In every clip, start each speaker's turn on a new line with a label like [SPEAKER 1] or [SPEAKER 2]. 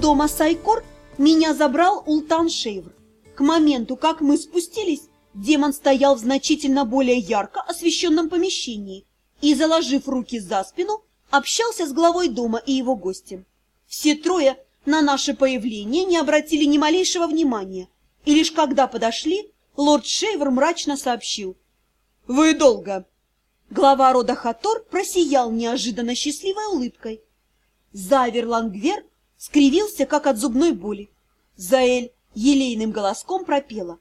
[SPEAKER 1] дома Сайкор меня забрал Ултан Шейвр. К моменту, как мы спустились, демон стоял в значительно более ярко освещенном помещении и, заложив руки за спину, общался с главой дома и его гостем. Все трое на наше появление не обратили ни малейшего внимания, и лишь когда подошли, лорд Шейвер мрачно сообщил. «Вы долго!» Глава рода Хатор просиял неожиданно счастливой улыбкой. Завер Лангвер скривился, как от зубной боли. Заэль елейным голоском пропела.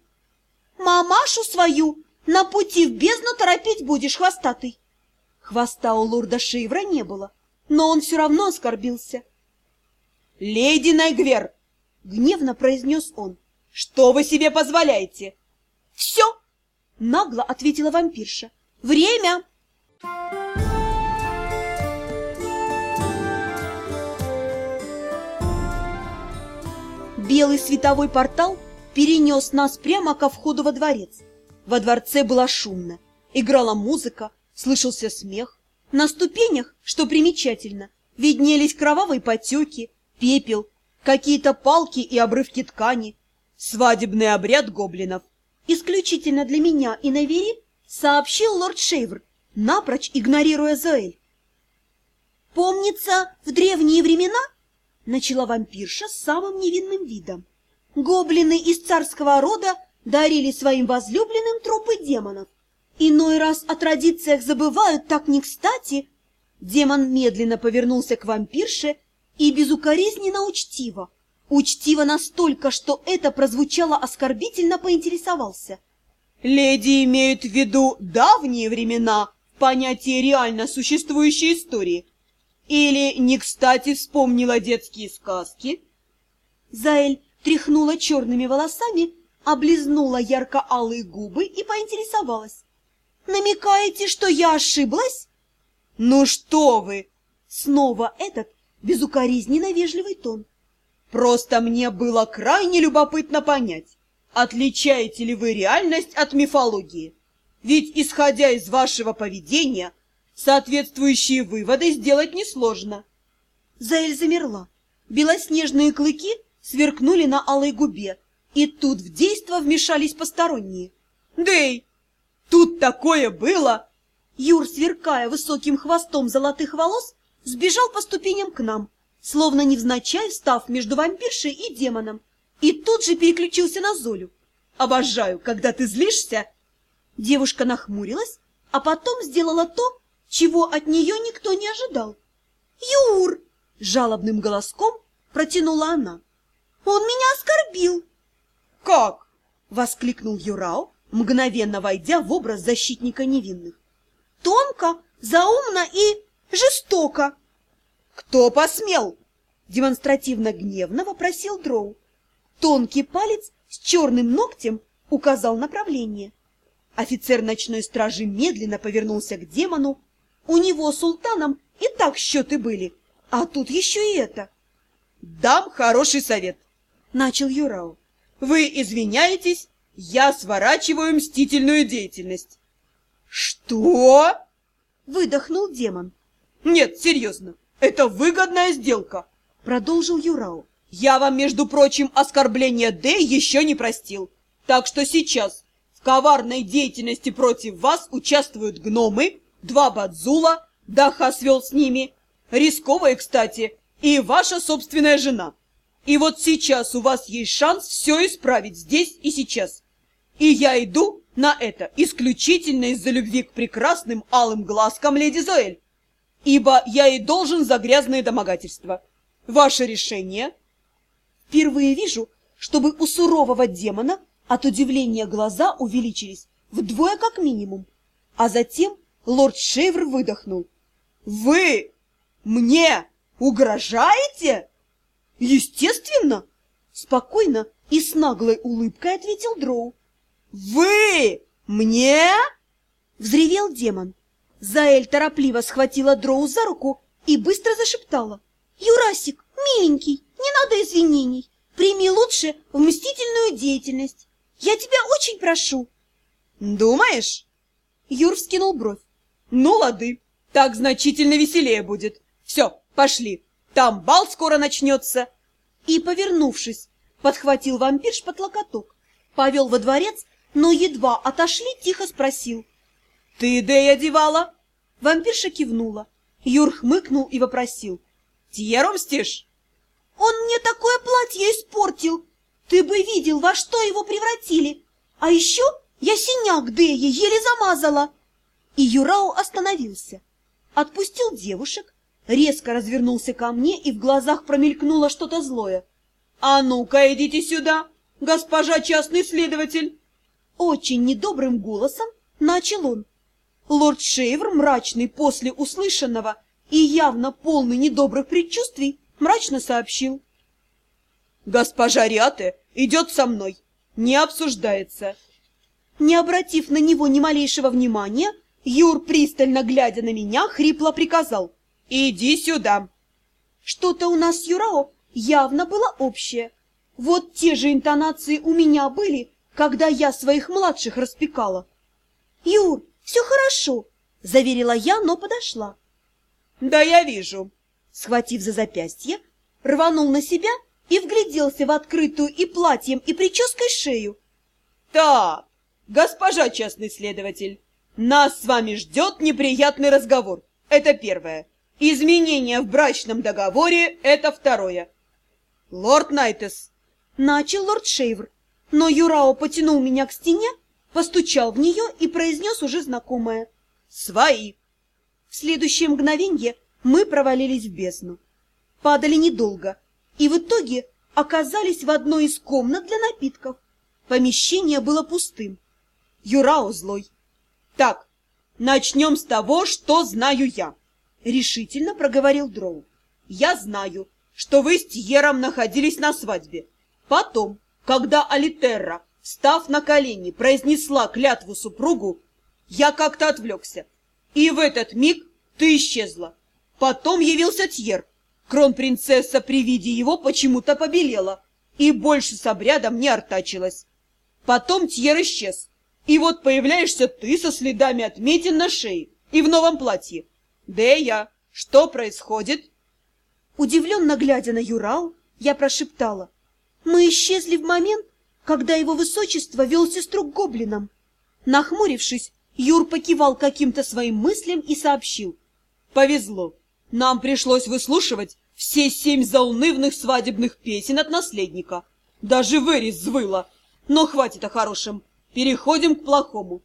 [SPEAKER 1] «Мамашу свою на пути в бездну торопить будешь, хвостатый!» Хвоста у лорда Шейвра не было, но он все равно оскорбился. «Леди Найгвер!» — гневно произнес он. «Что вы себе позволяете?» «Все!» — нагло ответила вампирша. «Время!» Белый световой портал перенес нас прямо ко входу во дворец. Во дворце было шумно, играла музыка, слышался смех. На ступенях, что примечательно, виднелись кровавые потеки, пепел, какие-то палки и обрывки ткани. Свадебный обряд гоблинов. Исключительно для меня и Навери сообщил лорд Шейвр, напрочь игнорируя Зоэль. «Помнится, в древние времена начала вампирша с самым невинным видом. Гоблины из царского рода дарили своим возлюбленным трупы демонов. Иной раз о традициях забывают так не кстати. Демон медленно повернулся к вампирше и безукоризненно учтиво, учтиво настолько, что это прозвучало оскорбительно, поинтересовался. «Леди имеют в виду давние времена, понятие реально существующей истории». Или не кстати вспомнила детские сказки? Заэль тряхнула черными волосами, облизнула ярко-алые губы и поинтересовалась. «Намекаете, что я ошиблась?» «Ну что вы!» Снова этот безукоризненно вежливый тон. «Просто мне было крайне любопытно понять, отличаете ли вы реальность от мифологии. Ведь, исходя из вашего поведения, Соответствующие выводы сделать несложно. Заэль замерла. Белоснежные клыки сверкнули на алой губе, и тут в действо вмешались посторонние. «Дэй, тут такое было!» Юр, сверкая высоким хвостом золотых волос, сбежал по ступеням к нам, словно невзначай встав между вампиршей и демоном, и тут же переключился на Золю. «Обожаю, когда ты злишься!» Девушка нахмурилась, а потом сделала то, чего от нее никто не ожидал. «Юр!» — жалобным голоском протянула она. «Он меня оскорбил!» «Как?» — воскликнул Юрау, мгновенно войдя в образ защитника невинных. «Тонко, заумно и жестоко!» «Кто посмел?» — демонстративно гневно вопросил Дроу. Тонкий палец с черным ногтем указал направление. Офицер ночной стражи медленно повернулся к демону, у него с султаном и так счеты были, а тут еще и это. «Дам хороший совет», — начал Юрау. «Вы извиняетесь, я сворачиваю мстительную деятельность». «Что?» — выдохнул демон. «Нет, серьезно, это выгодная сделка», — продолжил Юрау. «Я вам, между прочим, оскорбление Д еще не простил, так что сейчас в коварной деятельности против вас участвуют гномы, два бадзула, Даха свел с ними, рисковые, кстати, и ваша собственная жена. И вот сейчас у вас есть шанс все исправить здесь и сейчас. И я иду на это исключительно из-за любви к прекрасным алым глазкам леди Зоэль, ибо я и должен за грязные домогательства. Ваше решение? Впервые вижу, чтобы у сурового демона от удивления глаза увеличились вдвое как минимум, а затем Лорд Шейвр выдохнул. «Вы мне угрожаете?» «Естественно!» Спокойно и с наглой улыбкой ответил Дроу. «Вы мне?» Взревел демон. Заэль торопливо схватила Дроу за руку и быстро зашептала. «Юрасик, миленький, не надо извинений. Прими лучше в мстительную деятельность. Я тебя очень прошу». «Думаешь?» Юр вскинул бровь. Ну, лады, так значительно веселее будет. Все, пошли, там бал скоро начнется. и, повернувшись, подхватил вампирш под локоток, повел во дворец, но едва отошли, тихо спросил. — Ты Дея девала? Вампирша кивнула. Юр хмыкнул и вопросил. — Тьеру мстишь? — Он мне такое платье испортил! Ты бы видел, во что его превратили! А еще я синяк Дее еле замазала! И Юрау остановился, отпустил девушек, резко развернулся ко мне, и в глазах промелькнуло что-то злое. «А ну-ка, идите сюда, госпожа частный следователь!» Очень недобрым голосом начал он. Лорд Шейвер, мрачный после услышанного и явно полный недобрых предчувствий, мрачно сообщил. «Госпожа Риате идет со мной, не обсуждается». Не обратив на него ни малейшего внимания, Юр, пристально глядя на меня, хрипло приказал. «Иди сюда!» Что-то у нас с Юрао явно было общее. Вот те же интонации у меня были, когда я своих младших распекала. «Юр, все хорошо!» — заверила я, но подошла. «Да я вижу!» Схватив за запястье, рванул на себя и вгляделся в открытую и платьем, и прической шею. «Так, госпожа частный следователь, нас с вами ждет неприятный разговор. Это первое. Изменения в брачном договоре – это второе. Лорд Найтес. Начал лорд Шейвр, но Юрао потянул меня к стене, постучал в нее и произнес уже знакомое. Свои. В следующее мгновенье мы провалились в бездну. Падали недолго и в итоге оказались в одной из комнат для напитков. Помещение было пустым. Юрао злой. Так, начнем с того, что знаю я решительно проговорил Дроу. «Я знаю, что вы с Тьером находились на свадьбе. Потом, когда Алитерра, став на колени, произнесла клятву супругу, я как-то отвлекся. И в этот миг ты исчезла. Потом явился Тьер. Кронпринцесса при виде его почему-то побелела и больше с обрядом не артачилась. Потом Тьер исчез. И вот появляешься ты со следами отметин на шее и в новом платье. «Дея, что происходит?» Удивленно глядя на Юрау, я прошептала. «Мы исчезли в момент, когда его высочество вел сестру к гоблинам». Нахмурившись, Юр покивал каким-то своим мыслям и сообщил. «Повезло. Нам пришлось выслушивать все семь заунывных свадебных песен от наследника. Даже вырез звыла. Но хватит о хорошем. Переходим к плохому.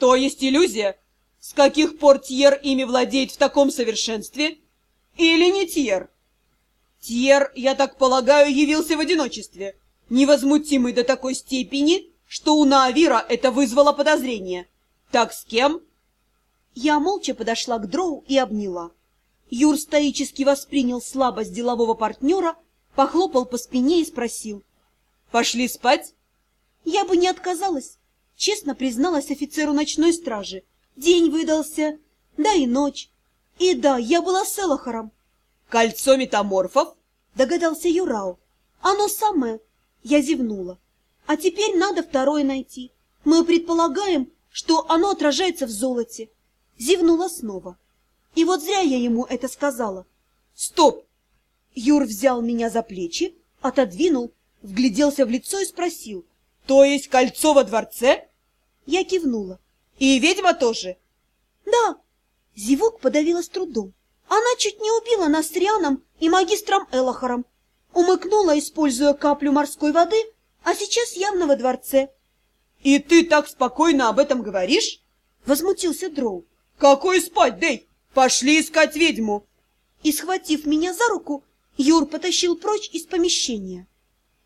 [SPEAKER 1] То есть иллюзия с каких пор Тьер ими владеет в таком совершенстве? Или не Тьер? Тьер, я так полагаю, явился в одиночестве, невозмутимый до такой степени, что у Наавира это вызвало подозрение. Так с кем? Я молча подошла к Дроу и обняла. Юр стоически воспринял слабость делового партнера, похлопал по спине и спросил. «Пошли спать?» Я бы не отказалась, честно призналась офицеру ночной стражи. День выдался, да и ночь. И да, я была с Элохором. Кольцо метаморфов? Догадался Юрау. Оно самое. Я зевнула. А теперь надо второе найти. Мы предполагаем, что оно отражается в золоте. Зевнула снова. И вот зря я ему это сказала. Стоп! Юр взял меня за плечи, отодвинул, вгляделся в лицо и спросил. То есть кольцо во дворце? Я кивнула. И ведьма тоже? Да. Зевок подавила с трудом. Она чуть не убила нас с Рианом и магистром Элохором. Умыкнула, используя каплю морской воды, а сейчас явно во дворце. И ты так спокойно об этом говоришь? Возмутился Дроу. Какой спать, Дэй? Пошли искать ведьму. И, схватив меня за руку, Юр потащил прочь из помещения.